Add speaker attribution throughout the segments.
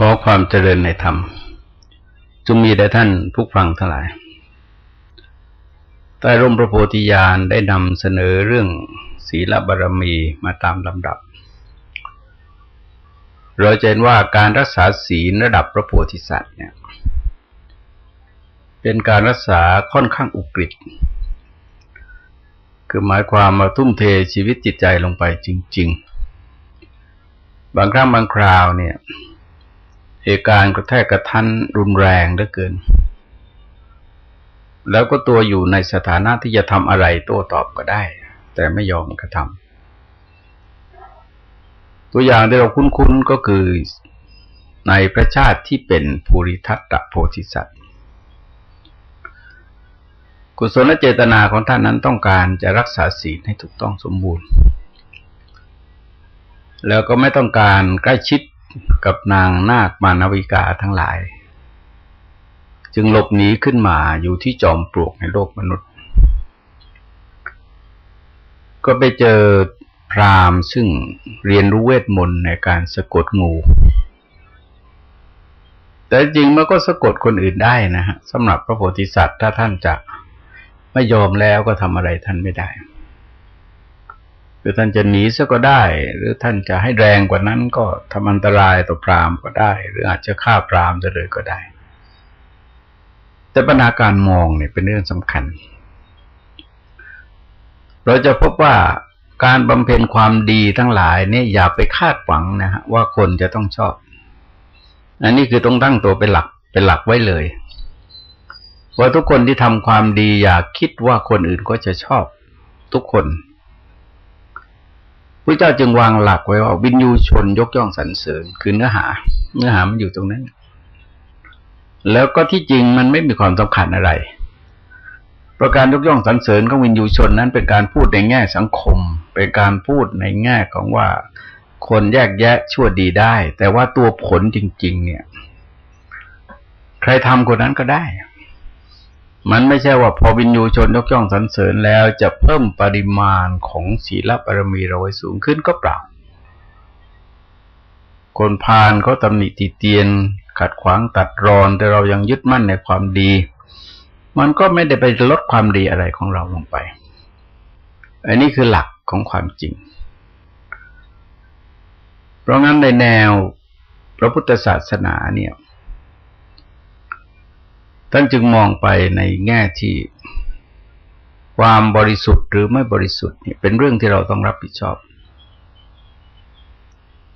Speaker 1: ขอความเจริญในธรรมจงมีแด่ท่านผู้ฟังทั้งหลาย ใต้ร่มพระโพธิญาณได้นำเสนอเรื่องศีลบารรมีมาตามลำดับ เราจะเห็นว่าการรักษาศีลระดับพระโพธิสัตว์เนี่ย เป็นการรักษาค่อนข้างอุกฤษคือหมายความมาทุ่มเทชีวิตจิตใจลงไปจริง ๆ บางครั้งบางคราวเนี่ย เหตุการณ์กระแทกกระทันรุนแรงเหลือเกิน แล้วก็ตัวอยู่ในสถานะที่จะทำอะไรโต้ตอบก็ได้ แต่ไม่ยอมกระทำตัวอย่างที่เราคุ้นๆก็คือในพระชาติที่เป็นภูริทัตตโพธิสัตว์ กุศลเจตนาของท่านนั้นต้องการจะรักษาศีลให้ถูกต้องสมบูรณ์ แล้วก็ไม่ต้องการใกล้ชิด กับนางนาคมานวิกาทั้งหลาย จึงหลบหนีขึ้นมาอยู่ที่จอมปลวกในโลกมนุษย์ ก็ไปเจอพรามซึ่งเรียนรู้เวทมนต์ในการสะกดงู แต่จริงมันก็สะกดคนอื่นได้นะฮะสำหรับพระโพธิสัตว์ถ้าท่านจะไม่ยอมแล้วก็ทำอะไรท่านไม่ได้ รือท่านจะหนีซะก็ได้ หรือท่านจะให้แรงกว่านั้นก็ทำอันตรายต่อพรามก็ได้ หรืออาจจะฆ่าพรามจะเลยก็ได้ แต่ปัญหาการมองเนี่ยเป็นเรื่องสำคัญ เราจะพบว่าการบำเพ็ญความดีทั้งหลายเนี่ยอย่าไปคาดหวังนะฮะว่าคนจะต้องชอบ อันนี้คือต้องตั้งตัวเป็นหลักเป็นหลักไว้เลย ว่าทุกคนที่ทำความดีอย่าคิดว่าคนอื่นก็จะชอบทุกคน พระเจ้าจึงวางหลักไว้ว่าวินยูชนยกย่องสรรเสริญคือเนื้อหา เนื้อหามันอยู่ตรงนั้น แล้วก็ที่จริงมันไม่มีความสำคัญอะไรประการยกย่องสรรเสริญของวินยูชนนั้นเป็นการพูดในแง่สังคม เป็นการพูดในแง่ของว่าคนแยกแยะชั่วดีได้ แต่ว่าตัวผลจริง ๆ เนี่ย ใครทำคนนั้นก็ได้ มันไม่ใช่ว่าพอวินยูชนยกย่องสรรเสริญแล้วจะเพิ่มปริมาณของศีลบารมีเราให้สูงขึ้นก็เปล่า คนพาลเขาตำหนิติเตียน ขัดขวางตัดรอนแต่เรายังยึดมั่นในความดี มันก็ไม่ได้ไปลดความดีอะไรของเราลงไป อันนี้คือหลักของความจริง เพราะงั้นในแนวพระพุทธศาสนาเนี่ย ท่านจึงมองไปในแง่ที่ความบริสุทธิ์หรือไม่บริสุทธิ์นี่เป็นเรื่องที่เราต้องรับผิดชอบ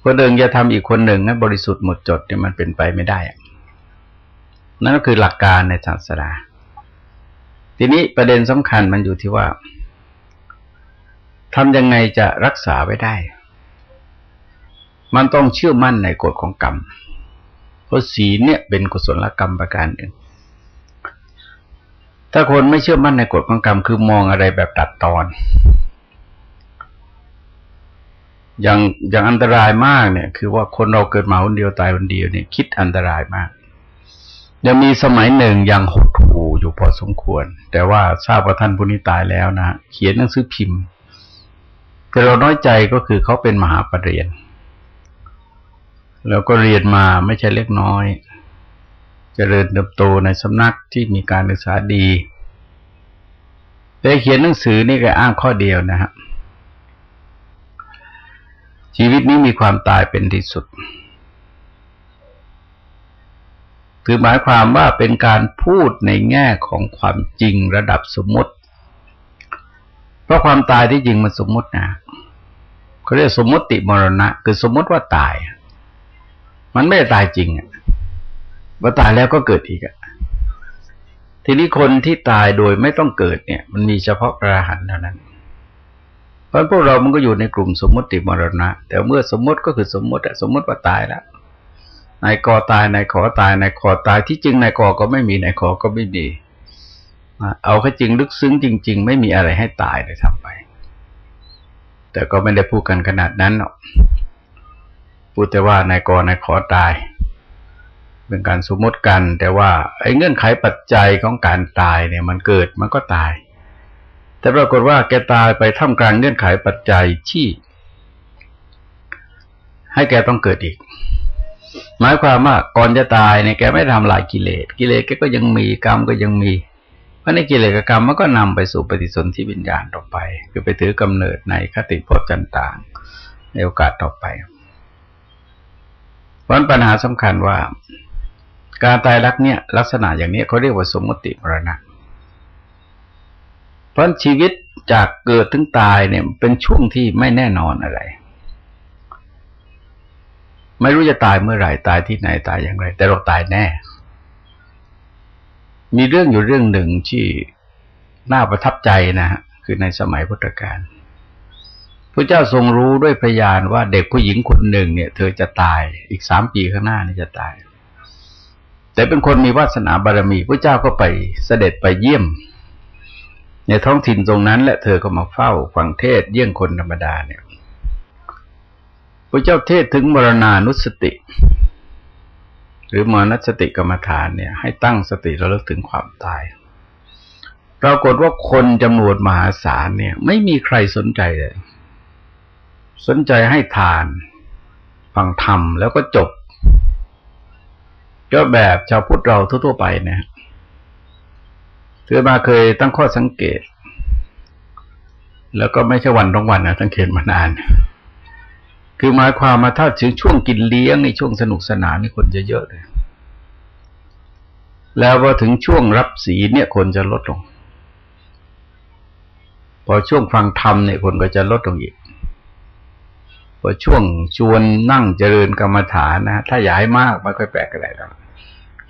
Speaker 1: คนหนึ่งจะทำอีกคนหนึ่งให้นบริสุทธิ์หมดจดเนี่ยมันเป็นไปไม่ได้ นั่นก็คือหลักการในศาสนาทีนี้ประเด็นสำคัญมันอยู่ที่ว่าทำยังไงจะรักษาไว้ได้ มันต้องเชื่อมั่นในกฎของกรรม เพราะศีลเนี่ยเป็นกุศลกรรมประการหนึ่ง ถ้าคนไม่เชื่อมั่นในกฎของกรรมคือมองอะไรแบบตัดตอน อย่างอย่างอันตรายมากเนี่ย คือว่าคนเราเกิดมาคนเดียวตายคนเดียวเนี่ย คิดอันตรายมาก ยังมีสมัยหนึ่งยังหดหู่อยู่พอสมควร แต่ว่าทราบว่าท่านผู้นี้ตายแล้วนะเขียนหนังสือพิมพ์ แต่เราน้อยใจก็คือเขาเป็นมหาปรริญญาแล้วก็เรียนมาไม่ใช่เล็กน้อย จริญเติบโตในสำนักที่มีการศึกษาดีแต่เขียนหนังสือนี่ก็อ้างข้อเดียวนะฮะชีวิตนี้มีความตายเป็นที่สุด คือหมายความว่าเป็นการพูดในแง่ของความจริงระดับสมมติ เพราะความตายที่จริงมันสมมตินะเขาเรียกสมมติมรณะ คือสมมติว่าตาย มันไม่ได้ตายจริงอะ ว่าตายแล้วก็เกิดอีกอะทีนี้คนที่ตายโดยไม่ต้องเกิดเนี่ย มันมีเฉพาะพระอรหันต์เท่านั้น เพราะพวกเรามันก็อยู่ในกลุ่มสมมติมรณะ แต่เมื่อสมมติก็คือสมมติอะสมมติว่าตายแล้วนายกอตายนายขอตายนายขอตายที่จริงนายกอก็ไม่มีนายขอก็ไม่มีเอาแค่จริงลึกซึ้งจริง ๆ ไม่มีอะไรให้ตายเลยทำไป แต่ก็ไม่ได้พูดกันขนาดนั้นหรอกพูดแต่ว่านายกอนายขอตาย เป็นการสมมติกัน แต่ว่าไอ้เงื่อนไขปัจจัยของการตายเนี่ย มันเกิดมันก็ตาย แต่ปรากฏว่าแกตายไปท่ามกลางเงื่อนไขปัจจัยที่ ให้แกต้องเกิดอีก หมายความว่าก่อนจะตายเนี่ยแกไม่ทำลายกิเลสกิเลสแกก็ยังมีกรรมก็ยังมีเพราะในกิเลสกรรมมันก็นำไปสู่ปฏิสนธิวิญญาณต่อไป คือไปถือกำเนิดในคติภพจันต่างในโอกาสต่อไปเพราะปัญหาสำคัญว่า การตายรักเนี่ยลักษณะอย่างนี้เขาเรียกว่าสมมติมรณะ เพราะชีวิตจากเกิดถึงตายเนี่ยเป็นช่วงที่ไม่แน่นอนอะไร ไม่รู้จะตายเมื่อไหร่ตายที่ไหนตายอย่างไร แต่เราตายแน่ มีเรื่องอยู่เรื่องหนึ่งที่น่าประทับใจนะฮะคือในสมัยพุทธกาลพระเจ้าทรงรู้ด้วยพยานว่าเด็กผู้หญิงคนหนึ่งเนี่ย เธอจะตายอีกสามปีข้างหน้านี่จะตาย แต่เป็นคนมีวาสนาบารมีพระเจ้าก็ไปเสด็จไปเยี่ยม ในท้องถิ่นตรงนั้นและเธอก็มาเฝ้าฟังเทศเยี่ยงคนธรรมดาเนี่ยพระเจ้าเทศถึงมรณานุสติ หรือมรณสติกรรมฐานเนี่ย ให้ตั้งสติระลึกถึงความตายปรากฏว่าคนจำนวนมหาศาลเนี่ย ไม่มีใครสนใจเลย สนใจให้ทาน ฟังธรรมแล้วก็จบ ก็แบบชาวพุทธเราทั่วๆไปเนี่ยถือมาเคยตั้งข้อสังเกต แล้วก็ไม่ใช่วันต้องวันนะสังเกตมานาน คือหมายความมาถ้าถึงช่วงกินเลี้ยงในช่วงสนุกสนานนี่คนจะเยอะเลย แล้วพอถึงช่วงรับสีเนี่ยคนจะลดลง พอช่วงฟังธรรมเนี่ยคนก็จะลดลงอีกพอช่วงชวนนั่งเจริญกรรมฐานนะ ถ้าอยากให้มากไม่ค่อยแปลกอะไรหรอก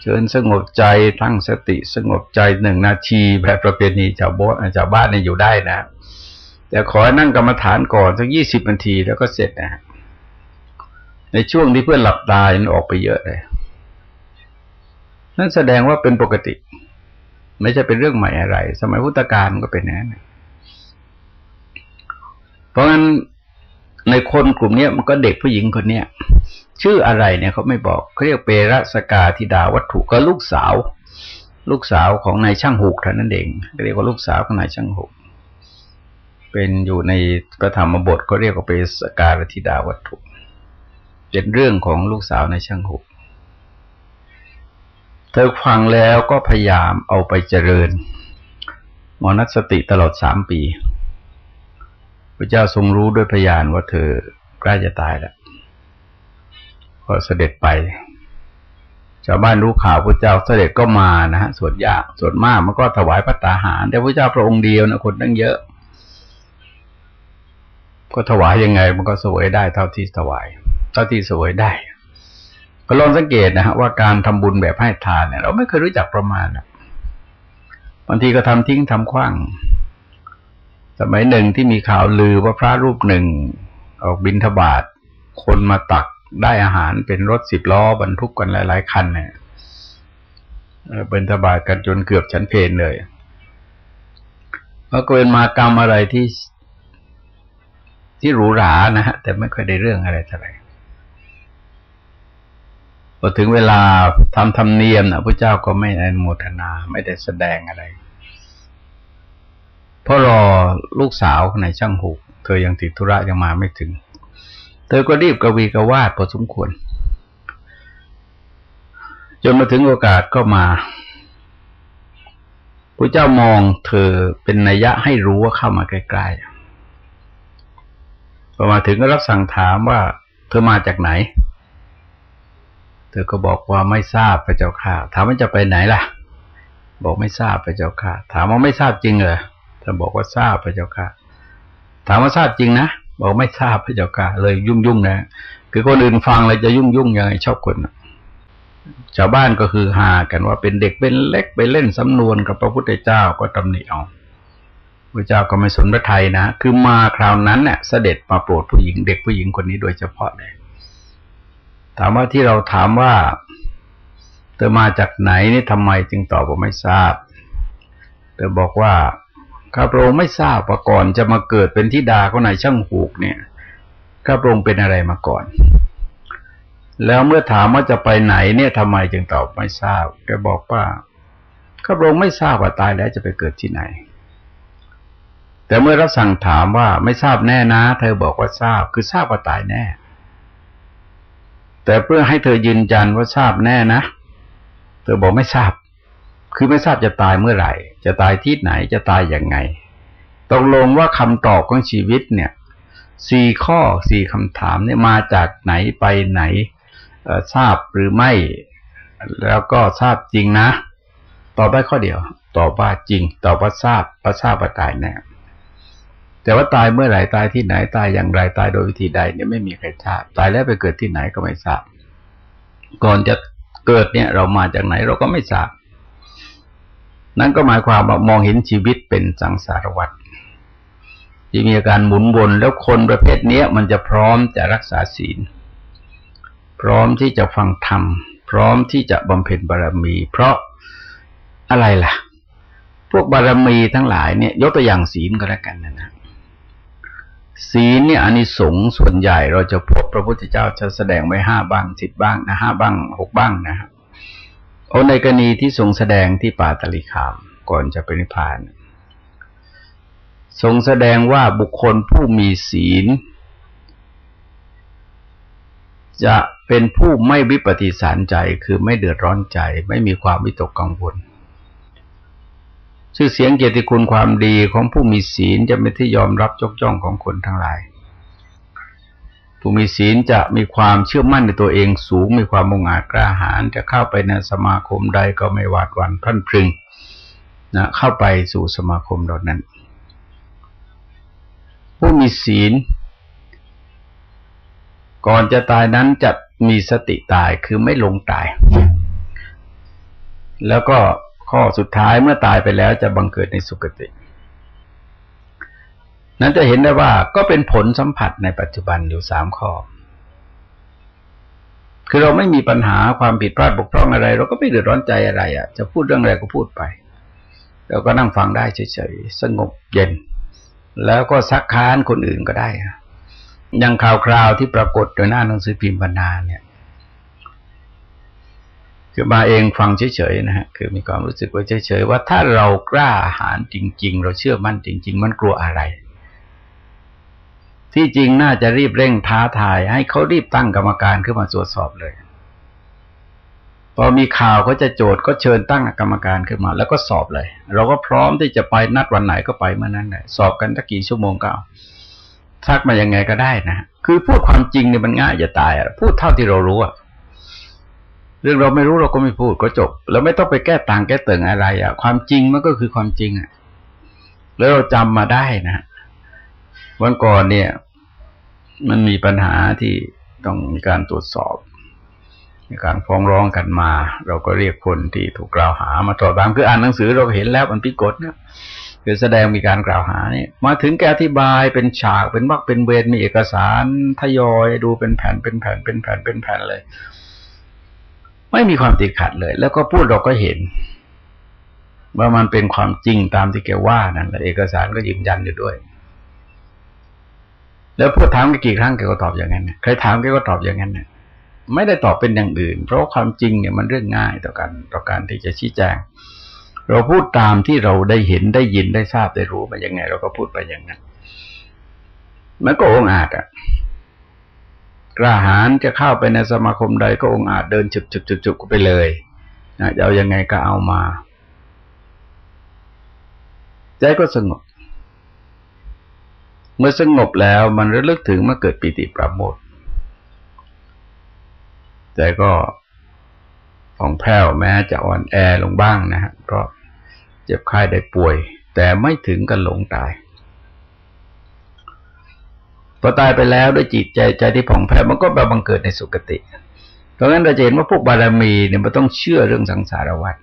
Speaker 1: เชิญสงบใจตั้งสติสงบใจหนึ่งนาทีแบบประเพณีชาวบ้านชาวบ้านเนี่ยอยู่ได้นะ แต่ขอนั่งกรรมฐานก่อนสักยี่สิบนาทีแล้วก็เสร็จนะในช่วงที่เพื่อนหลับตายมันออกไปเยอะเลย นั่นแสดงว่าเป็นปกติ ไม่ใช่เป็นเรื่องใหม่อะไร สมัยพุทธกาลก็เป็นอย่างนั้นเพราะงั้นในคนกลุ่มนี้มันก็เด็กผู้หญิงคนเนี้ย ชื่ออะไรเนี่ยเขาไม่บอกเขาเรียกเปรสกาธิดาวัตถุก็ลูกสาว ลูกสาวของนายช่างหุกเท่านั้นเองเรียกว่าลูกสาวของนายช่างหุกเป็นอยู่ในพระธรรมบทก็เรียกว่าเปรสการธิดาวัตถุ เป็นเรื่องของลูกสาวนายช่างหุกเธอฟังแล้วก็พยายามเอาไปเจริญมนัสติตลอดสามปี พระเจ้าทรงรู้ด้วยพยานว่าเธอใกล้จะตายแล้ว ก็เสด็จไป ชาวบ้านรู้ข่าวพระเจ้าเสด็จก็มานะฮะส่วนยากส่วนมากมันก็ถวายพระตาหาร แต่พระเจ้าพระองค์เดียวนะคนตั้งเยอะ ก็ถวายยังไง มันก็สวยได้เท่าที่ถวาย เท่าที่สวยได้ ก็ลองสังเกตนะฮะว่าการทำบุญแบบให้ทานเนี่ยเราไม่เคยรู้จักประมาณนะบางทีก็ทำทิ้งทำคว้างสมัยหนึ่งที่มีข่าวลือว่าพระรูปหนึ่ง ออกบินทบาทคนมาตัก ได้อาหารเป็นรถสิบล้อบรรทุกกันหลาย ๆ คันเนี่ยเป็นทบาทกันจนเกือบชั้นเพนเลยเพราะเป็นมากรรมอะไรที่ที่หรูหรานะฮะแต่ไม่ค่อยได้เรื่องอะไรเท่าไหร่พอถึงเวลาทำธรรมเนียมนะพระเจ้าก็ไม่อนุโมทนาไม่ได้แสดงอะไรเพราะรอลูกสาวในช่างหูเธอยังติดธุระยังมาไม่ถึง เธอก็รีบกวีกวาดพอสมควร จนมาถึงโอกาสก็มาพระเจ้ามองเธอเป็นนัยยะให้รู้ว่าเข้ามาใกล้ๆพอมาถึงก็รับสั่งถามว่าเธอมาจากไหน เธอก็บอกว่าไม่ทราบพระเจ้าค่ะ ถามว่าจะไปไหนล่ะ บอกไม่ทราบพระเจ้าค่ะ ถามว่าไม่ทราบจริงเหรอเธอบอกว่าทราบพระเจ้าค่ะ ถามว่าทราบจริงนะ บอกไม่ทราบพระเจ้าค่ะเลยยุ่งยุ่งนะ คือคนอื่นฟังเลยจะยุ่งยุ่งยังไงชอบคนชาวบ้านก็คือหากันว่าเป็นเด็กเป็นเล็กไปเล่นสำนวนกับพระพุทธเจ้าก็ตำหนิเอาพระเจ้าก็ไม่สนพระไทยนะ คือมาคราวนั้นเนี่ยเสด็จมาโปรดผู้หญิงเด็กผู้หญิงคนนี้โดยเฉพาะเลย ถามว่าที่เราถามว่า เธอมาจากไหนนี่ทำไมจึงตอบว่าไม่ทราบ เธอบอกว่า ข้าพระองค์ไม่ทราบว่าก่อนจะมาเกิดเป็นทิดาของนายช่างหูกเนี่ยข้าพระองค์เป็นอะไรมาก่อน แล้วเมื่อถามว่าจะไปไหนเนี่ยทำไมจึงตอบไม่ทราบแกบอกว่าข้าพระองค์ไม่ทราบว่าตายแล้วจะไปเกิดที่ไหน แต่เมื่อรับสั่งถามว่าไม่ทราบแน่นะ เธอบอกว่าทราบ คือทราบว่าตายแน่ แต่เพื่อให้เธอยืนยันว่าทราบแน่นะ เธอบอกไม่ทราบ คือไม่ทราบจะตายเมื่อไหร่ จะตายที่ไหนจะตายอย่างไงตกลงว่าคำตอบของชีวิตเนี่ยสี่ข้อสี่คำถามเนี่ยมาจากไหนไปไหนทราบหรือไม่ แล้วก็ทราบจริงนะ ตอบได้ข้อเดียว ตอบว่าจริง ตอบว่าทราบว่าทราบว่าตายแน่แต่ว่าตายเมื่อไหร่ตายที่ไหนตายอย่างไรตายโดยวิธีใดเนี่ยไม่มีใครทราบ ตายแล้วไปเกิดที่ไหนก็ไม่ทราบ ก่อนจะเกิดเนี่ยเรามาจากไหนเราก็ไม่ทราบ นั่นก็หมายความว่ามองเห็นชีวิตเป็นสังสารวัฏที่มีอาการหมุนวนแล้วคนประเภทนี้มันจะพร้อมจะรักษาศีล พร้อมที่จะฟังธรรม พร้อมที่จะบำเพ็ญบารมี เพราะอะไรล่ะ พวกบารมีทั้งหลายเนี่ยยกตัวอย่างศีลก็แล้วกันนะนะศีลเนี่ยอานิสงส์ส่วนใหญ่เราจะพบพระพุทธเจ้าจะแสดงไว้ห้าบ้างสิบบ้างนะห้าบ้างหกบ้างนะครับ โอในกรณีที่ทรงแสดงที่ป่าตลิคามก่อนจะเป็นิพพานทรงแสดงว่าบุคคลผู้มีศีล จะเป็นผู้ไม่วิปฏิสารใจคือไม่เดือดร้อนใจ ไม่มีความวิตกกังวลชื่อเสียงเกียรติคุณความดีของผู้มีศีลจะเป็นที่ยอมรับยกย่องของคนทั้งหลาย ผู้มีศีลจะมีความเชื่อมั่นในตัวเองสูง มีความมุ่งอาจกล้าหาญจะเข้าไปในสมาคมใดก็ไม่หวาดหวั่นพันพรึงนะเข้าไปสู่สมาคมเหล่านั้น ผู้มีศีล ก่อนจะตายนั้นจะมีสติตายคือไม่ลงตาย แล้วก็ข้อสุดท้ายเมื่อตายไปแล้วจะบังเกิดในสุคติ นั้นจะเห็นได้ว่าก็เป็นผลสัมผัสในปัจจุบันอยู่สามข้อ คือเราไม่มีปัญหาความผิดพลาดบกพร่องอะไร เราก็ไม่เดือดร้อนใจอะไรอะ่ะ จะพูดเรื่องอะไรก็พูดไปเราก็นั่งฟังได้เฉยๆสงบเย็น แล้วก็ซักค้านคนอื่นก็ได้อย่างข่าวคราวที่ปรากฏโดยหน้าหนังสือพิมพ์บรรณาเนี่ยคือมาเองฟังเฉยๆนะฮะคือมีความรู้สึกว่าเฉยๆว่าถ้าเรากล้าหาญจริง ๆ เราเชื่อมั่นจริง ๆ มันกลัวอะไร ที่จริงน่าจะรีบเร่งท้าทาย ให้เขารีบตั้งกรรมการขึ้นมาตรวจสอบเลยพอมีข่าวเขาจะโจทย์ก็เชิญตั้งกรรมการขึ้นมา แล้วก็สอบเลย เราก็พร้อมที่จะไปนัดวันไหนก็ไปเมื่อนั้นแหละสอบกันตะกี่ชั่วโมงก็เอาทักมายังไงก็ได้นะคือพูดความจริงเนี่ยมันง่ายจะตายพูดเท่าที่เรารู้อะเรื่องเราไม่รู้เราก็ไม่พูดก็จบแล้วไม่ต้องไปแก้ต่างแก้เติ่งอะไรอะความจริงมันก็คือความจริงอะแล้วเราจำมาได้นะ วันก่อนเนี่ย มันมีปัญหาที่ต้องมีการตรวจสอบมีการฟ้องร้องกันมา เราก็เรียกคนที่ถูกกล่าวหามาตรวจตามคืออ่านหนังสือเราเห็นแล้วมันพิกฎเนี่ยคือแสดงมีการกล่าวหาเนี่ย มาถึงแกอธิบายเป็นฉากเป็นวักเป็นเวรมีเอกสารทยอยดูเป็นแผ่นเป็นแผ่นเป็นแผ่นเป็นแผ่นเลย ไม่มีความติดขัดเลย แล้วก็พูดเราก็เห็น ว่ามันเป็นความจริงตามที่แกว่านั่นแหละเอกสารก็ยืนยันอยู่ด้วย แล้วพูดถามกี่ครั้งแกก็ตอบอย่างนั้นใครถามแกก็ตอบอย่างนั้นเนี่ยไม่ได้ตอบเป็นอย่างอื่น เพราะความจริงเนี่ยมันเรื่องง่ายต่อการต่อการที่จะชี้แจง เราพูดตามที่เราได้เห็นได้ยินได้ทราบได้รู้มาอย่างไง เราก็พูดไปอย่างนั้น มันก็องอาจอะกล้าหาญจะเข้าไปในสมาคมใดก็องอาจเดินจุกจุกจุกจุกไปเลยนะจะเอายังไงก็เอามา ใจก็สงบ เมื่อสงบแล้วมันระลึกถึงเมื่อเกิดปิติปราโมทใจก็ผ่องแผ้วแม้จะอ่อนแอลงบ้างนะฮะเพราะเจ็บไข้ได้ป่วย แต่ไม่ถึงกันหลงตายพอตายไปแล้วด้วยจิตใจใจที่ผ่องแผ้วมันก็แบบบังเกิดในสุคติ เพราะงั้นเราจะเห็นว่าพวกบารมีเนี่ยมันต้องเชื่อเรื่องสังสารวัฏ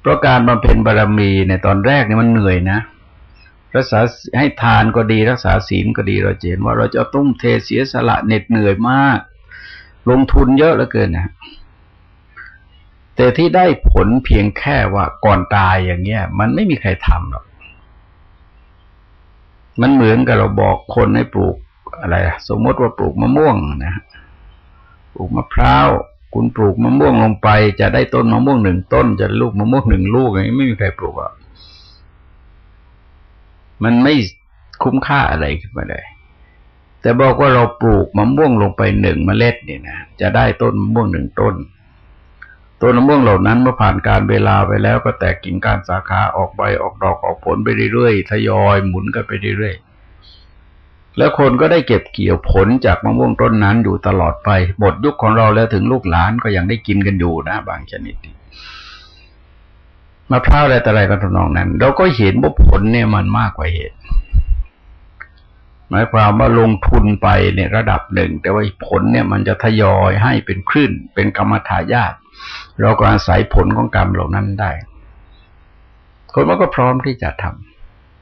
Speaker 1: เพราะการบำเพ็ญบารมีในตอนแรกเนี่ยมันเหนื่อยนะ รักษาให้ทานก็ดีรักษาศีลก็ดีเราเห็นว่าเราจะต้องเทเสียสละเหน็ดเหนื่อยมาก ลงทุนเยอะเหลือเกินนะแต่ที่ได้ผลเพียงแค่ว่าก่อนตายอย่างเงี้ย มันไม่มีใครทำหรอกมันเหมือนกับเราบอกคนให้ปลูกอะไร สมมติว่าปลูกมะม่วงนะปลูกมะพร้าวคุณปลูกมะม่วงลงไป จะได้ต้นมะม่วงหนึ่งต้น จะลูกมะม่วงหนึ่งลูกอย่างนี้ไม่มีใครปลูกอะ มันไม่คุ้มค่าอะไรขึ้นมาเลย แต่บอกว่าเราปลูกมะม่วงลงไปหนึ่งเมล็ดเนี่ยนะจะได้ต้นมะม่วงหนึ่งต้น ต้นมะม่วงเหล่านั้นเมื่อผ่านการเวลาไปแล้วก็แตกกิ่งก้านสาขาออกใบออกดอกออกผลไปเรื่อยๆทยอยหมุนกันไปเรื่อยๆแล้วคนก็ได้เก็บเกี่ยวผลจากมะม่วงต้นนั้นอยู่ตลอดไปหมดยุคของเราแล้วถึงลูกหลานก็ยังได้กินกันอยู่นะ บางชนิด มะพร้าวอะไรแต่อะไรก็ทำนองนั้น เราก็เห็นว่าผลเนี่ยมันมากกว่าเหตุหมายความว่าลงทุนไปในระดับหนึ่ง แต่ว่าผลเนี่ยมันจะทยอยให้เป็นคลื่นเป็นกรรมฐายาติเราก็อาศัยผลของกรรมเหล่านั้นได้ คนมันก็พร้อมที่จะท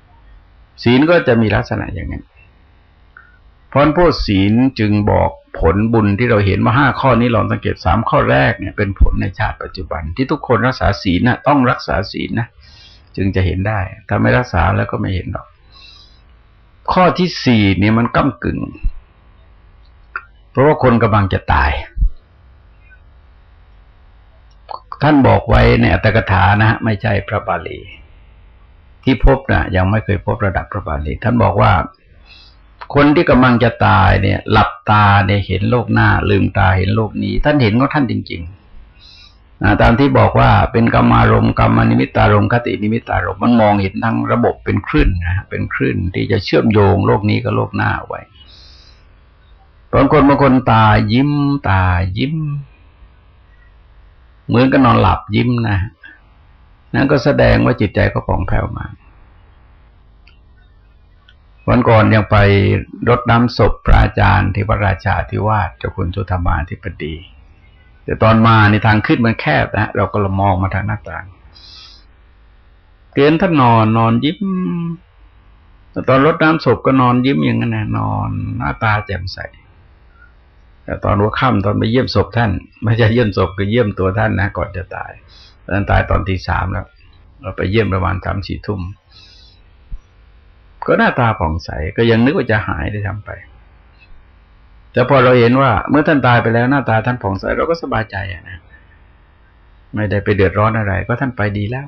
Speaker 1: ำศีลก็จะมีลักษณะอย่างนั้น เพราะพวกศีลจึงบอกผลบุญที่เราเห็นมาห้าข้อนี้ลองสังเกตสามข้อแรกเนี่ยเป็นผลในชาติปัจจุบัน ที่ทุกคนรักษาศีลนะต้องรักษาศีลนะจึงจะเห็นได้ ถ้าไม่รักษาแล้วก็ไม่เห็นหรอก ข้อที่สี่เนี่ยมันก้ากึ่ง เพราะว่าคนกำลังจะตาย ท่านบอกไว้ในอัตถกถานะไม่ใช่พระบาลี ที่พบนะยังไม่เคยพบระดับพระบาลี ท่านบอกว่า คนที่กำลังจะตายเนี่ย หลับตาเนี่ยเห็นโลกหน้า ลืมตาเห็นโลกนี้ ท่านเห็นก็ท่านจริงๆตามที่บอกว่าเป็นกรรมารมกรรมนิมิตารมคตินิมิตารมมันมองเห็นทั้งระบบเป็นคลื่นนะเป็นคลื่นที่จะเชื่อมโยงโลกนี้กับโลกหน้าไว้บางคนบางคนตายิ้ม ตายิ้ม เหมือนกับนอนหลับยิ้มนะนั่นก็แสดงว่าจิตใจก็ผ่องแผ้วมา วันก่อนยังไปรดน้ำศพพระอาจารย์ที่พระราชาธิวาสเจ้าคุณสุธรรมาธิปดี แต่ตอนมาในทางขึ้นมันแคบนะเราก็ละมองมาทางหน้าต่างเกณฑ์ท่านนอนนอนยิ้มแต่ตอนรดน้ำศพก็นอนยิ้มอย่างนั้นนะนอนหน้าตาแจ่มใสแต่ตอนหัวค่ำตอนไปเยี่ยมศพท่าน ไม่ใช่เยี่ยมศพก็เยี่ยมตัวท่านนะก่อนจะตายท่านตายตอนที่สามแล้วเราไปเยี่ยมประมาณสามสี่ทุ่ม ก็หน้าตาผ่องใส ก็ยังนึกว่าจะหายได้ทำไป แต่พอเราเห็นว่าเมื่อท่านตายไปแล้วหน้าตาท่านผ่องใสเราก็สบายใจอะนะไม่ได้ไปเดือดร้อนอะไร ก็ท่านไปดีแล้ว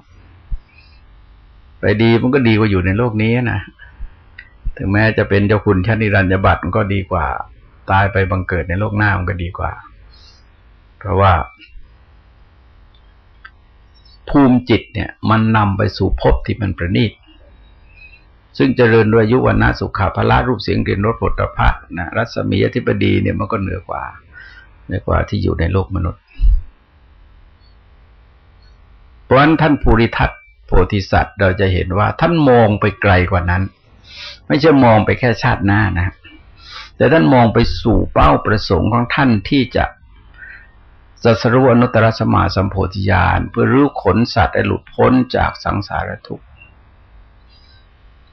Speaker 1: ไปดีมันก็ดีกว่าอยู่ในโลกนี้นะถึงแม้จะเป็นเจ้าคุณชั้นนิรันดรบัตรมันก็ดีกว่า ตายไปบังเกิดในโลกหน้ามันก็ดีกว่า เพราะว่า ภูมิจิตเนี่ย มันนำไปสู่ภพที่มันประณีต ซึ่งเจริญด้วยยุวันะสุขาภละรูปเสียงกลิ่นรสผลตภะนะรัศมีอธิปดีเนี่ยมันก็เหนือกว่าเหนือกว่าที่อยู่ในโลกมนุษย์ เพราะฉะนั้นท่านภูริทัตโพธิสัตว์เราจะเห็นว่าท่านมองไปไกลกว่านั้น ไม่ใช่มองไปแค่ชาติหน้านะแต่ท่านมองไปสู่เป้าประสงค์ของท่านที่จะสัสรุอนุตตรสมาสัมโพธิญาณเพื่อรู้ขนสัตว์ให้หลุดพ้นจากสังสารทุกข์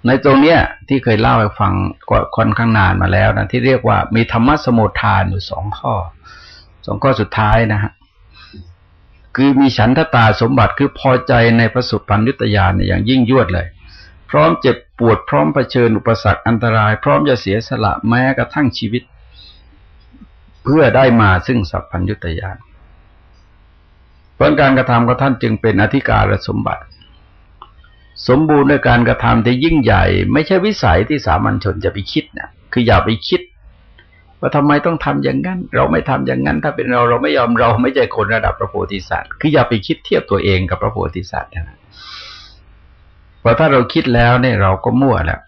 Speaker 1: ในตรงเนี้ยที่เคยเล่าให้ฟังกว่าคนข้างนานมาแล้วนะที่เรียกว่ามีธรรมะสมุทานอยู่สองข้อสองข้อสุดท้ายนะฮะคือมีฉันทตาสมบัติคือพอใจในพระสุพันยุตยานอย่างยิ่งยวดเลย พร้อมเจ็บปวดพร้อมเผชิญอุปสรรคอันตราย พร้อมจะเสียสละแม้กระทั่งชีวิต เพื่อได้มาซึ่งสัพพัญญุตยานเพราะการกระทำของท่านจึงเป็นอธิการสมบัติ สมบูรณ์ด้วยการกระทำที่ยิ่งใหญ่ ไม่ใช่วิสัยที่สามัญชนจะไปคิดนะคืออย่าไปคิด ว่าทำไมต้องทำอย่างนั้น เราไม่ทำอย่างนั้น ถ้าเป็นเราเราไม่ยอมเราไม่ใช่คนระดับพระโพธิสัตว์ คืออย่าไปคิดเทียบตัวเองกับพระโพธิสัตว์นะเพราะถ้าเราคิดแล้วเนี่ยเราก็มั่วแล้ว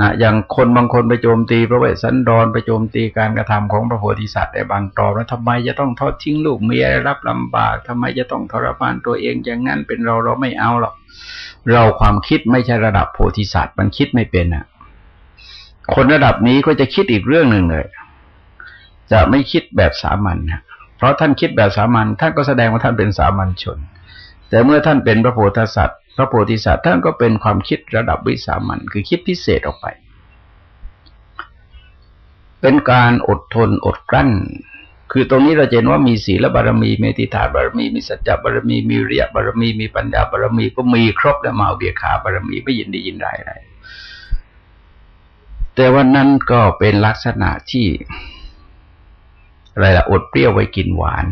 Speaker 1: นะอย่างคนบางคนไปโจมตีพระเวสสันดรไปโจมตีการกระทำของพระโพธิสัตว์ในบางตอนแล้วทำไมจะต้องทอดทิ้งลูกเมียรับลำบากทำไมจะต้องทรมานตัวเองอย่างนั้นเป็นเราเราไม่เอาหรอกเราความคิดไม่ใช่ระดับโพธิสัตว์มันคิดไม่เป็นอะ คนระดับนี้ก็จะคิดอีกเรื่องหนึ่งเลย จะไม่คิดแบบสามัญนะเพราะท่านคิดแบบสามัญท่านก็แสดงว่าท่านเป็นสามัญชน แต่เมื่อท่านเป็นพระโพธิสัตว์ พระโพธิสัตว์ท่านก็เป็นความคิดระดับวิสามันคือคิดพิเศษออกไป เป็นการอดทนอดกลั้น คือตรงนี้เราเห็นว่ามีศีลบารมี เมติธานบารมี มีสัจจะบารมี มีเรียบารมี มีปัญญาบารมี ก็มีครบแล้วมาเบียขาบารมีไม่ยินดียินได้อะไรแต่วันนั้นก็เป็นลักษณะที่อะไรละอดเปรี้ยวไว้กินหวาน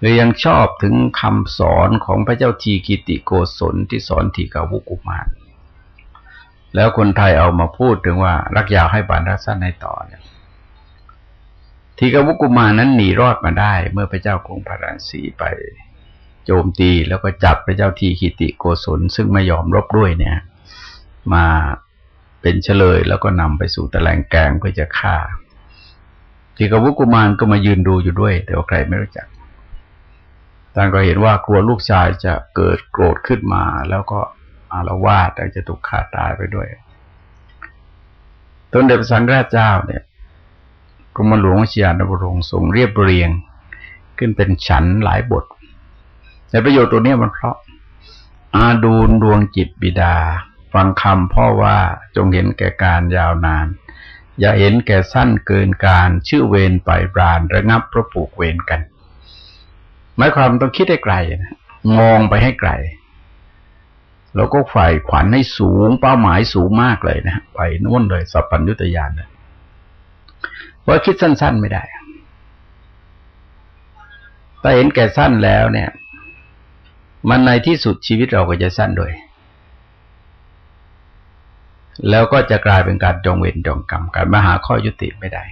Speaker 1: เลยยังชอบถึงคำสอนของพระเจ้าทีกิติโกศลที่สอนทีกาวุกุมารแล้วคนไทยเอามาพูดถึงว่ารักยาวให้บานรักสั้นให้ต่อเนี่ยทีกวุกุมานั้นหนีรอดมาได้ เมื่อพระเจ้ากรุงพาราณสีไปโจมตีแล้วก็จับพระเจ้าทีคิติโกศลซึ่งไม่ยอมรบด้วยเนี่ย มาเป็นเฉลยแล้วก็นำไปสู่ตะแลงแกงเพื่อจะฆ่าทีกวุกุมารก็มายืนดูอยู่ด้วย แต่ว่าใครไม่รู้จัก ท่านก็เห็นว่ากลัวลูกชายจะเกิดโกรธขึ้นมา แล้วก็อาละวาดแต่จะถูกฆ่าตายไปด้วยตนเด็จสังราชเจ้าเนี่ยกรมหลวงวิยานบรงทรงเรียบเรียง ขึ้นเป็นฉันหลายบทแต่ประโยชน์ตัวนี้มันเพราะ อาดูลดวงจิตบิดา ฟังคำพ่อว่าจงเห็นแก่การยาวนาน อย่าเห็นแก่สั้นเกินการชื่อเวรไปบรานระงับพระผูกเวรกัน หมายความต้องคิดให้ไกลนะมองไปให้ไกล แล้วก็ฝ่ายขวัญให้สูง เป้าหมายสูงมากเลยนะไปนู่นเลยสัพพัญญุตยานเลยเพราะคิดสั้น ๆ ไม่ได้ถ้าเห็นแก่สั้นแล้วเนี่ย มันในที่สุดชีวิตเราก็จะสั้นด้วย แล้วก็จะกลายเป็นการจองเวรจองกรรมการมาหาข้อยุติไม่ได้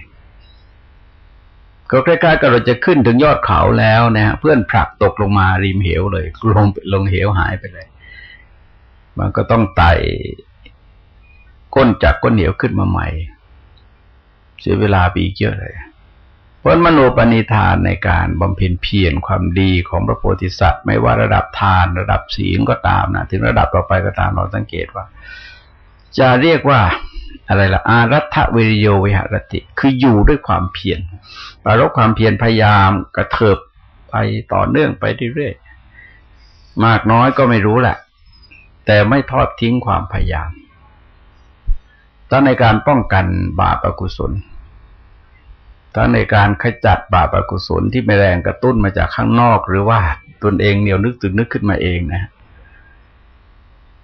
Speaker 1: ก็ใกล้ๆกับเราจะขึ้นถึงยอดเขาแล้วนะฮะเพื่อนผลักตกลงมาริมเหวเลยลงลงเหวหายไปเลย มันก็ต้องไต่ก้นจากก้นเหวขึ้นมาใหม่ เสียเวลาปีเยอะเลยเพราะมโนปณิธานในการบำเพ็ญเพียรความดีของพระโพธิสัตว์ ไม่ว่าระดับทานระดับศีลก็ตามนะถึงระดับต่อไปก็ตามเราสังเกตว่า จะเรียกว่า อะไรละอารัฐเวริโยวิหารติ คืออยู่ด้วยความเพียรปรารบความเพียรพยายามกระเถิบไปต่อเนื่องไปเรื่อยๆมากน้อยก็ไม่รู้แหละ แต่ไม่ทอดทิ้งความพยายามทั้งในการป้องกันบาปอกุศลทั้งในการขจัดบาปอกุศลที่ไม่แรงกระตุ้นมาจากข้างนอก หรือว่าตนเองเหนียวนึกตึกนึกขึ้นมาเองนะ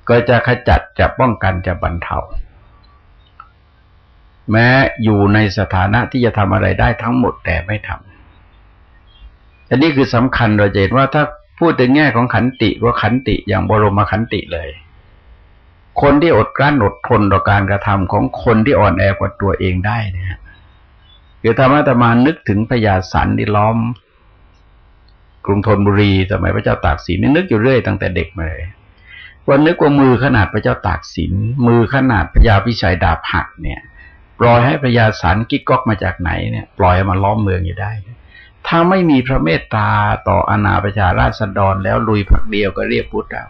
Speaker 1: ก็จะขจัดจะป้องกันจะบรรเทา แม้อยู่ในสถานะที่จะทำอะไรได้ทั้งหมดแต่ไม่ทำอันนี้คือสำคัญเราเห็นว่าถ้าพูดถึงแง่ของขันติว่าขันติอย่างบรมขันติเลย คนที่อดกลั้นอดทนต่อการกระทำของคนที่อ่อนแอกว่าตัวเองได้เนี่ยคือธรรมะตมานึกถึงพญาสันที่ล้อม กรุงธนบุรีสมัยพระเจ้าตากสินนึกอยู่เรื่อยตั้งแต่เด็กมาเลยวันนึกว่ามือขนาดพระเจ้าตากสินมือขนาดพญาพิชัยดาบหักเนี่ย ปล่อยให้พญาสันกิ๊กก๊อกมาจากไหนเนี่ยปล่อยมาล้อมเมืองอยู่ได้ ถ้าไม่มีพระเมตตาต่ออนาประชาราษฎรแล้วลุยพักเดียวก็เรียกพุทธเรา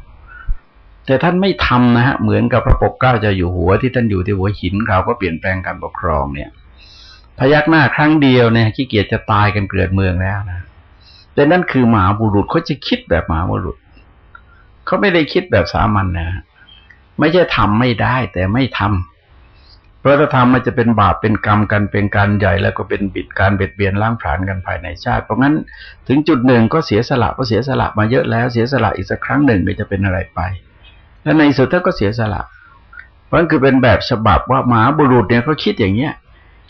Speaker 1: แต่ท่านไม่ทำนะฮะเหมือนกับพระปกเกล้าจะอยู่หัวที่ท่านอยู่ที่หัวหินเขาก็เปลี่ยนแปลงการปกครองเนี่ย พยักหน้าครั้งเดียวเนี่ยขี้เกียจจะตายกันเกลื่อนเมืองแล้วนะแต่นั่นคือหมาบุรุษเขาจะคิดแบบหมาบุรุษเขาไม่ได้คิดแบบสามัญนนะไม่ใช่ทำไม่ได้แต่ไม่ทำเพราะถ้าทำมันจะเป็นบาปเป็นกรรมกันเป็นการใหญ่แล้วก็เป็นบิดการเบียดเบียนล้างผลาญกันภายในชาติ เพราะงั้นถึงจุดหนึ่งก็เสียสละก็เสียสละมาเยอะแล้วเสียสละอีกสักครั้งหนึ่งมันจะเป็นอะไรไป และในสุดท่าก็เสียสละ เพราะนั้นคือเป็นแบบฉบับว่ามหาบุรุษเนี่ยเขาคิดอย่างเนี้ย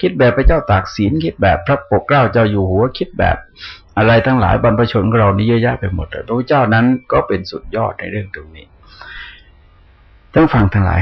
Speaker 1: คิดแบบพระเจ้าตากสินคิดแบบพระปกเกล้าเจ้าอยู่หัวคิดแบบอะไรทั้งหลายบรรพชนของเรานี่เยอะแยะไปหมดแต่พระเจ้านั้นก็เป็นสุดยอดในเรื่องตรงนี้ต้องฟังทั้งหลาย